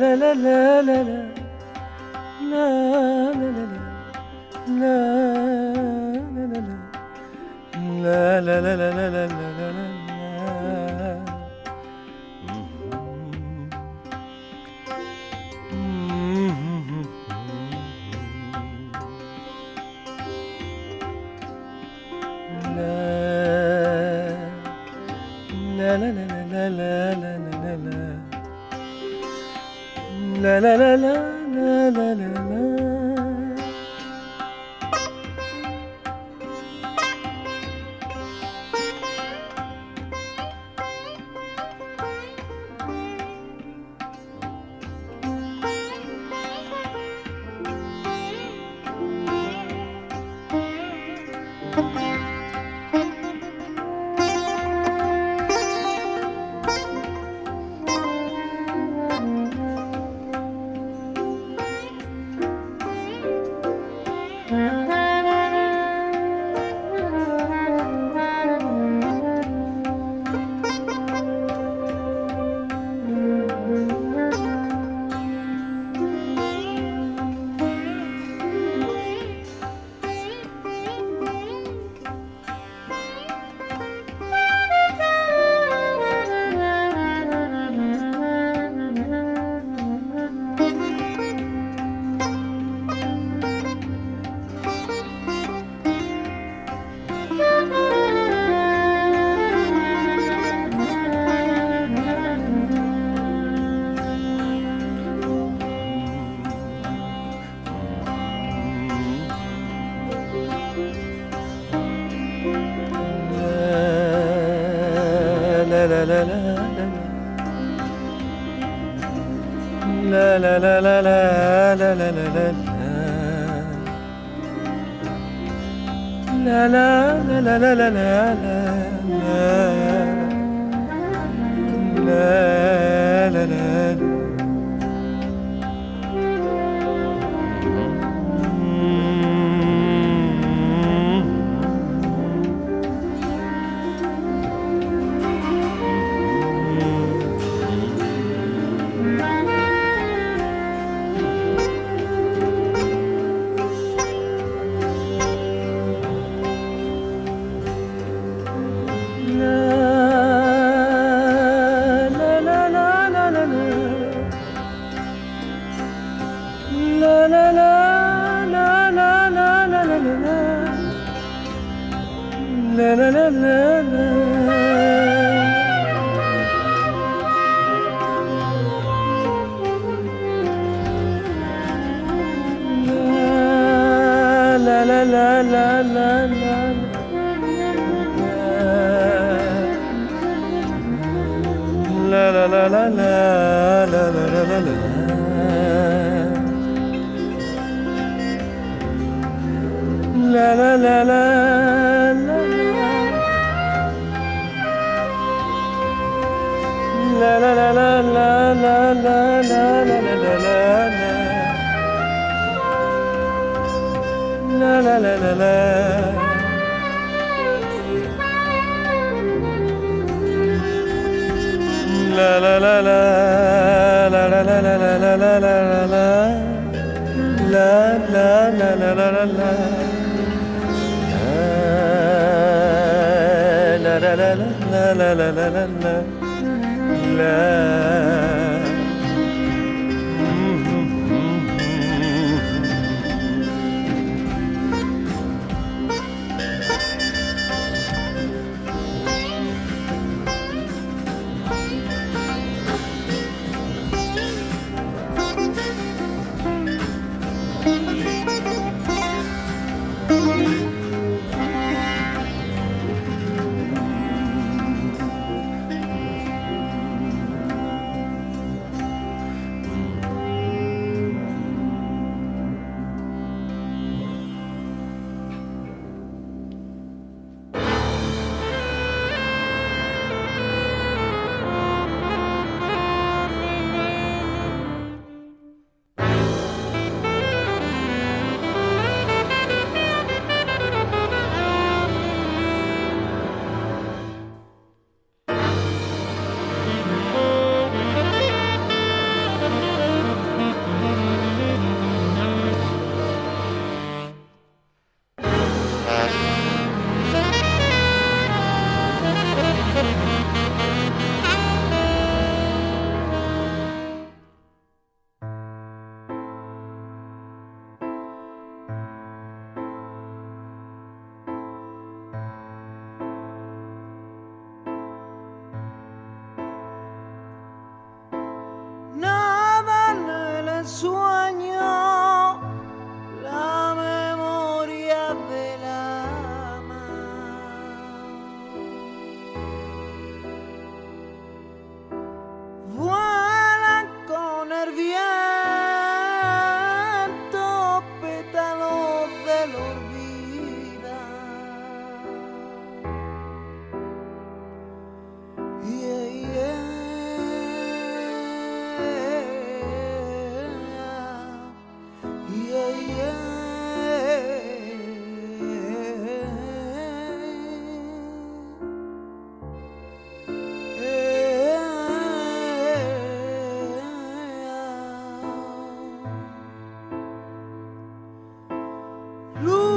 la la la la la Ooh.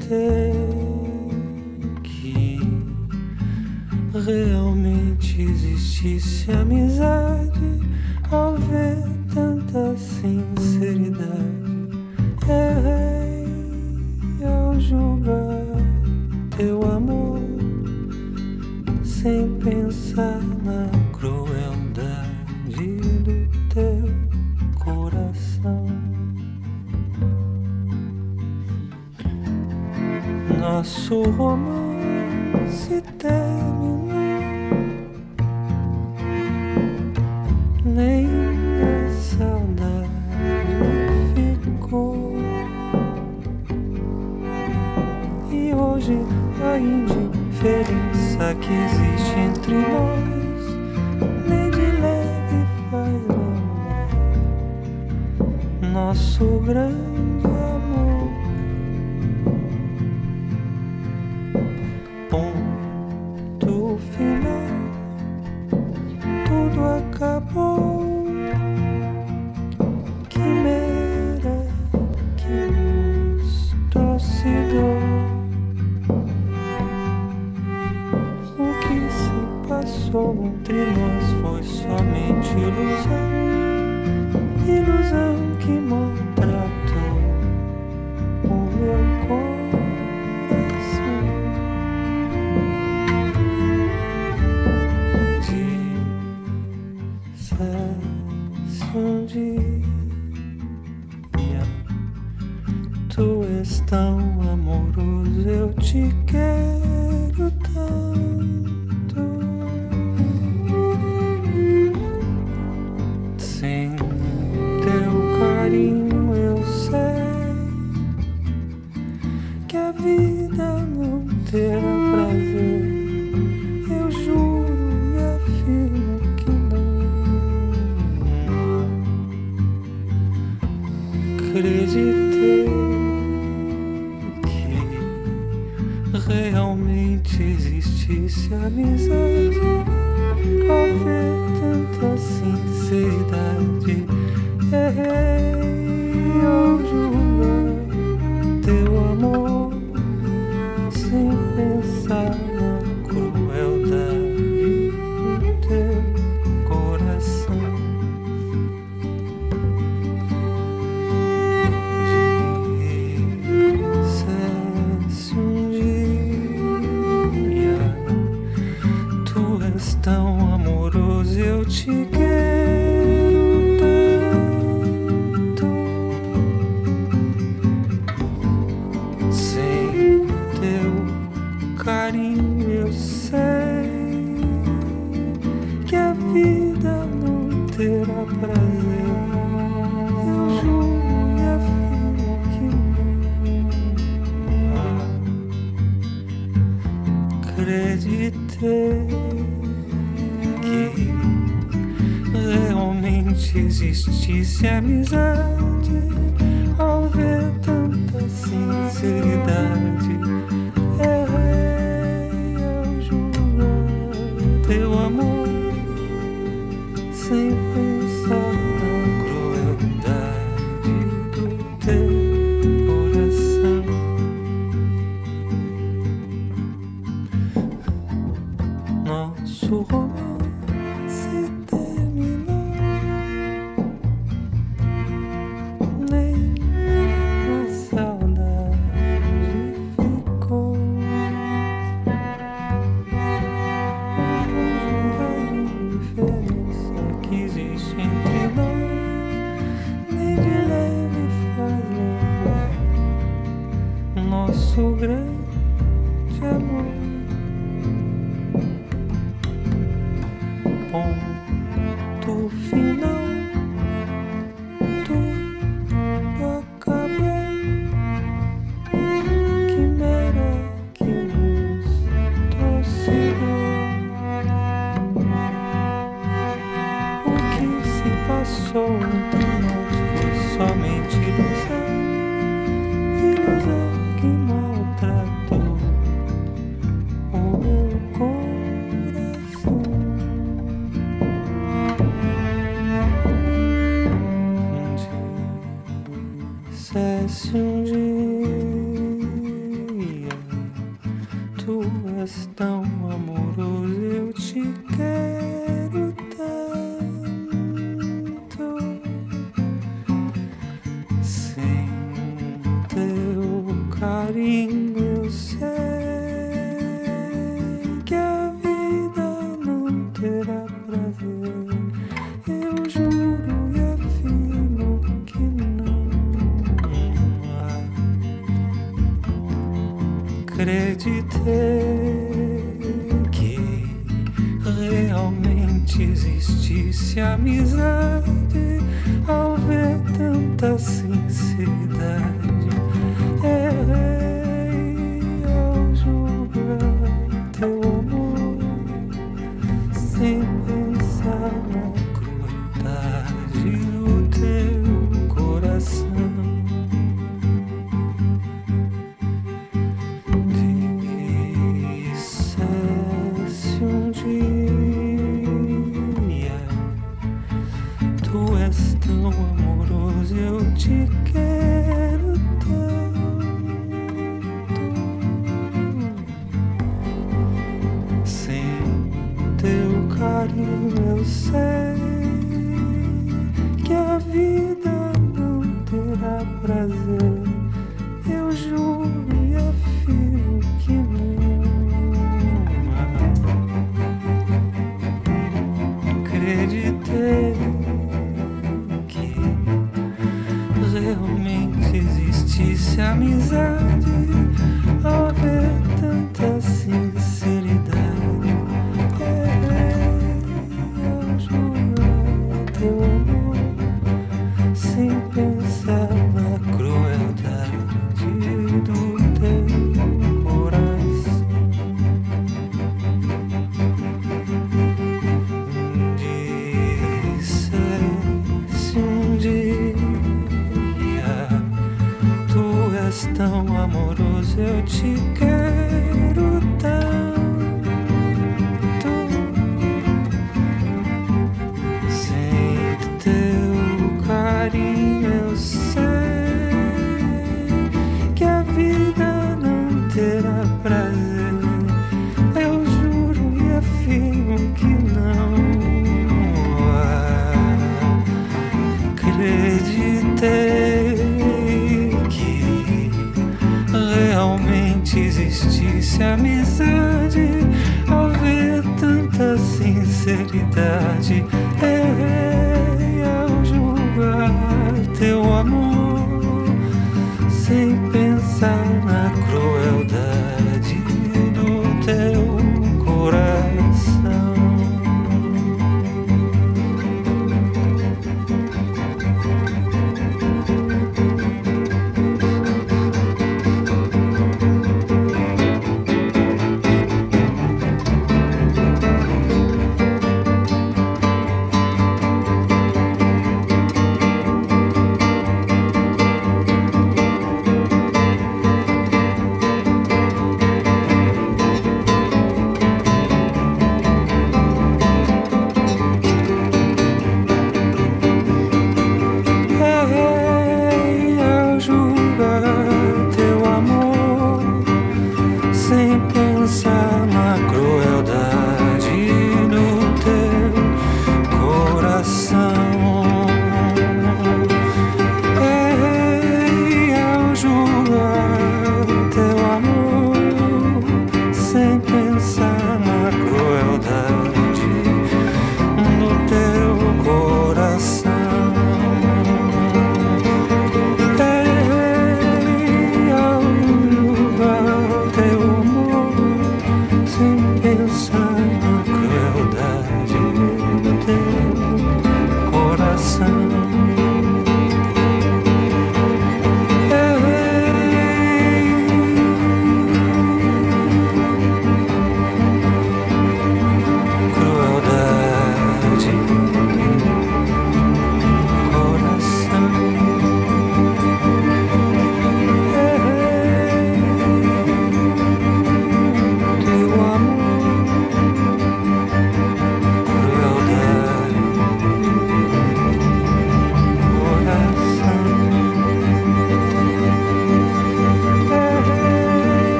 take realmente existisse amizade dissesse um dia: Tu és tão amoroso, eu te quero. Existisse amizade ao ver tanta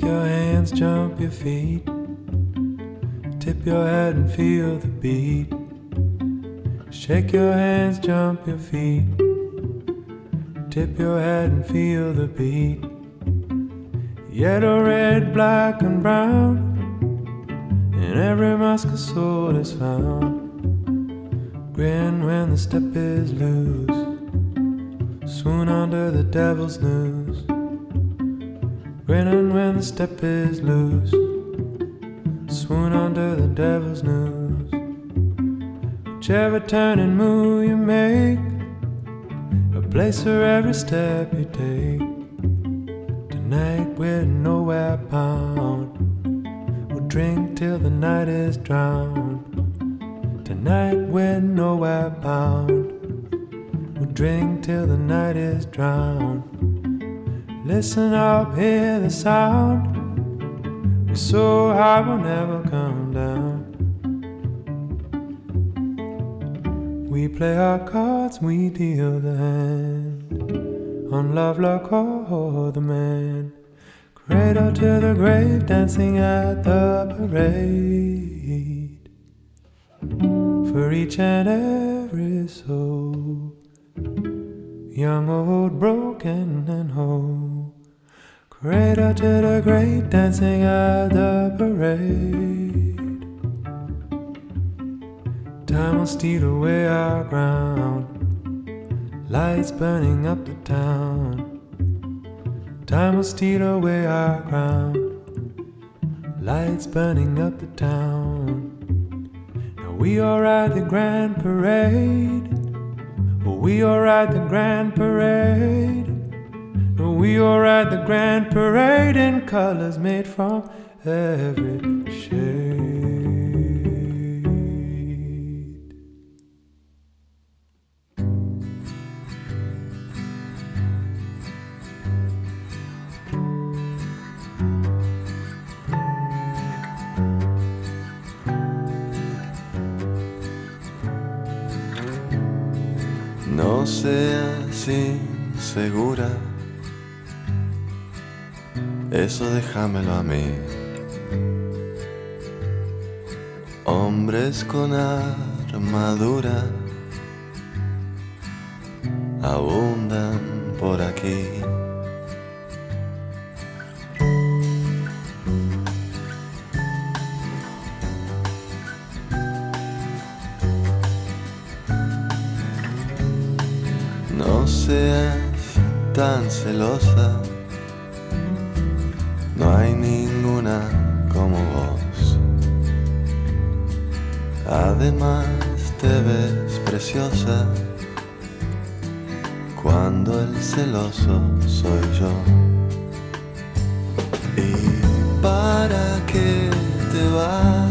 Shake your hands, jump your feet. Tip your head and feel the beat. Shake your hands, jump your feet. Tip your head and feel the beat. Yellow, red, black, and brown. In every mask a soul is found. Grin when the step is loose. Swoon under the devil's noose. Grinning when the step is loose. Swoon under the devil's noose. Whichever turn and move you make, a place for every step you take. Tonight we're nowhere bound. We'll drink till the night is drowned. Tonight we're nowhere bound. We'll drink till the night is drowned. Listen up, hear the sound. We're so high we'll never come down. We play our cards, we deal the hand. On love, luck, or the man. Cradle to the grave, dancing at the parade. For each and every soul, young, old, broken, and whole. Cradle to the grave, dancing at the parade. Time will steal away our ground. Lights burning up the town. Time will steal away our ground. Lights burning up the town. Now we all ride the grand parade. We all ride the grand parade. We all ride the grand parade in colors made from every shade. No seas insegura, eso déjamelo a mí. Hombres con armadura abundan por aquí. No seas tan celosa, Además te ves preciosa cuando el celoso soy yo. ¿Y para qué te vas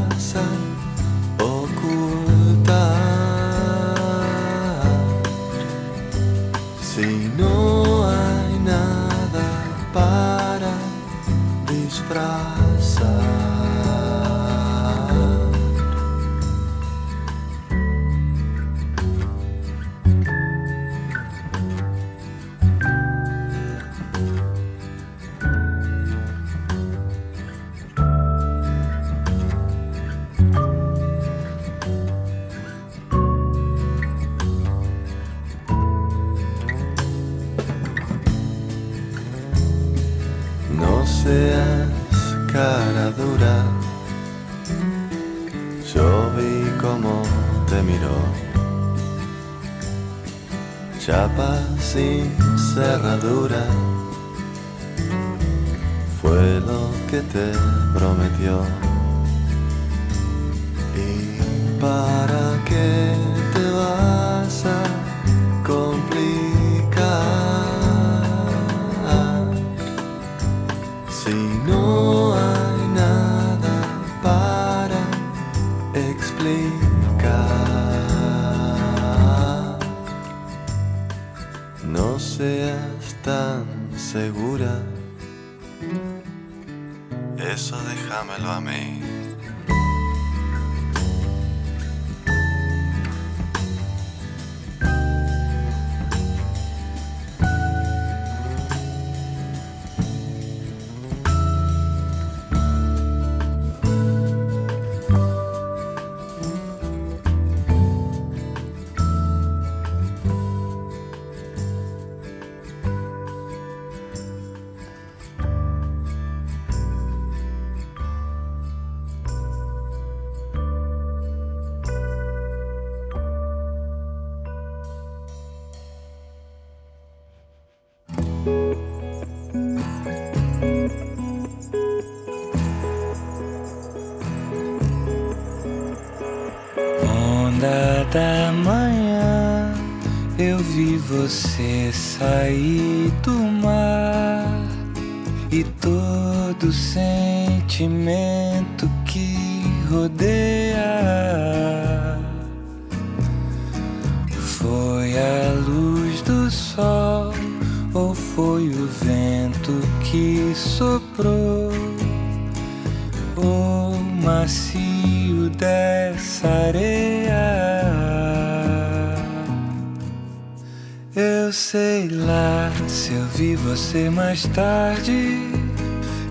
mais tarde.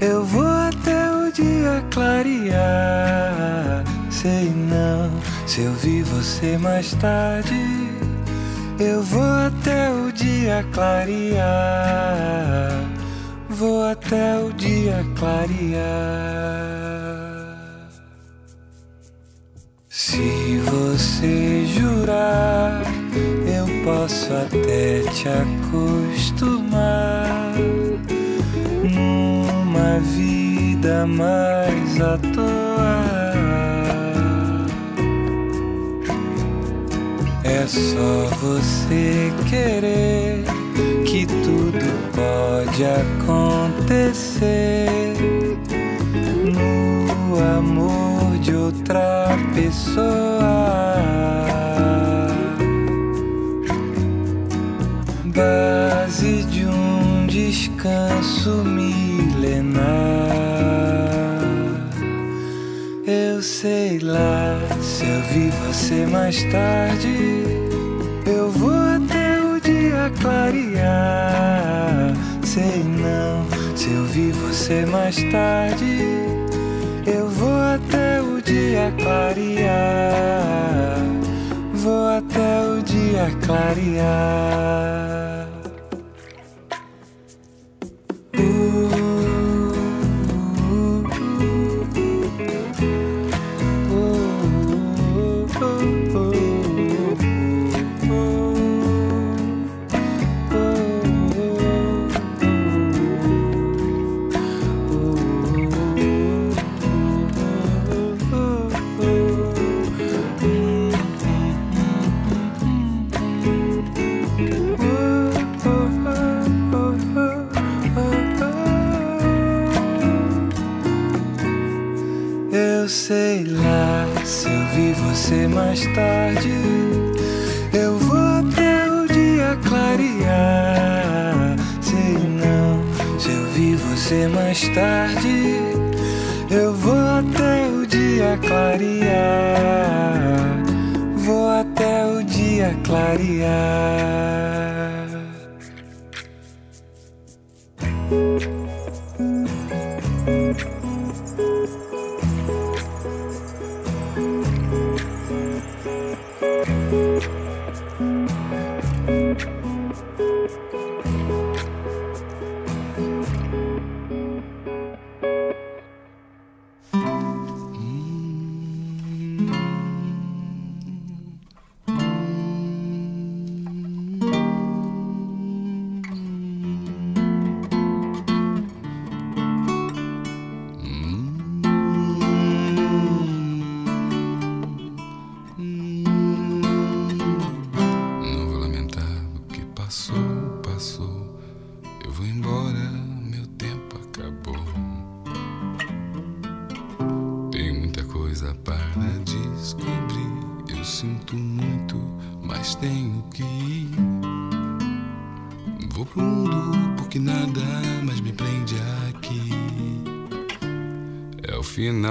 Eu vou até o dia clarear. Sei não se eu vi você mais tarde. Eu vou até o dia clarear. Vida mais à toa. É só você querer que tudo pode acontecer no amor de outra pessoa. Base de um descanso milenar. Se eu vi você mais tarde. Eu vou até o dia clarear. Sei não se eu vi você mais tarde. Eu vou até o dia clarear. Vou até o dia clarear. Mais tarde. Eu vou até o dia clarear. Sei não se eu vi você mais tarde. Eu vou até o dia clarear. Vou até o dia clarear.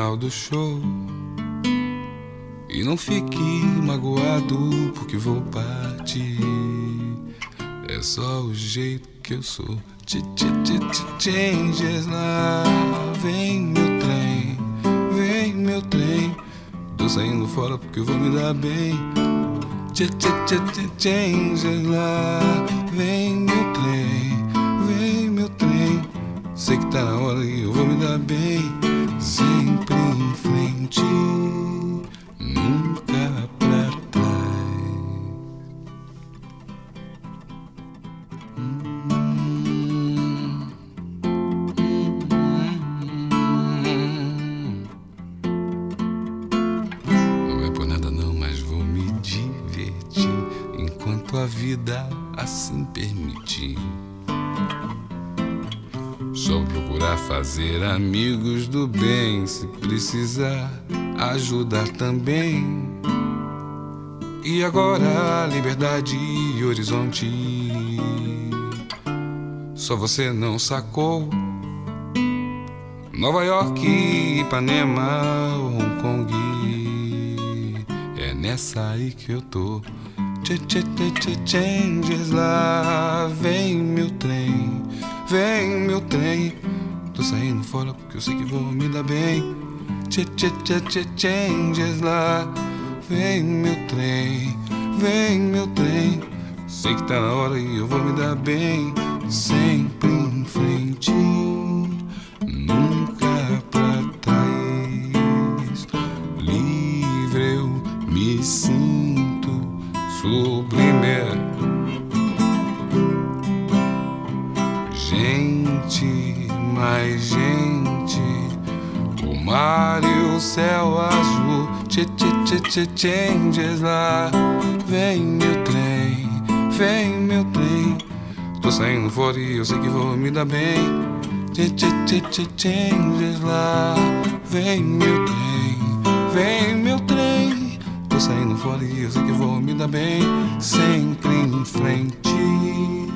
Final do show. E não fique magoado porque vou partir. É só o jeito que eu sou. Ch -ch -ch -ch Changes lá. Vem meu trem, vem meu trem. Tô saindo fora porque eu vou me dar bem. Ch -ch -ch -ch Changes lá. Vem meu trem, vem meu trem. Sei que tá na hora e eu vou me dar bem. 静。Fazer amigos do bem, se precisar ajudar também. E agora liberdade e horizonte. Só você não sacou. Nova York, Ipanema, Hong Kong. É nessa aí que eu tô. Tchê, tchê, tchê, changes lá. Vem meu trem, vem meu trem. Tô saindo fora porque eu sei que vou me dar bem. Tchê, tchê, tchê, tchê, changes lá. Vem meu trem, vem meu trem. Sei que tá na hora e eu vou me dar bem. Sempre em frente, mar e o céu azul. Tchê, tchê, tchê, tchê, changes lá. Vem meu trem, vem meu trem. Tô saindo fora e eu sei que vou me dar bem. Tchê, tchê, tchê, tchê, changes lá. Vem meu trem, vem meu trem. Tô saindo fora e eu sei que vou me dar bem. Sempre em frente,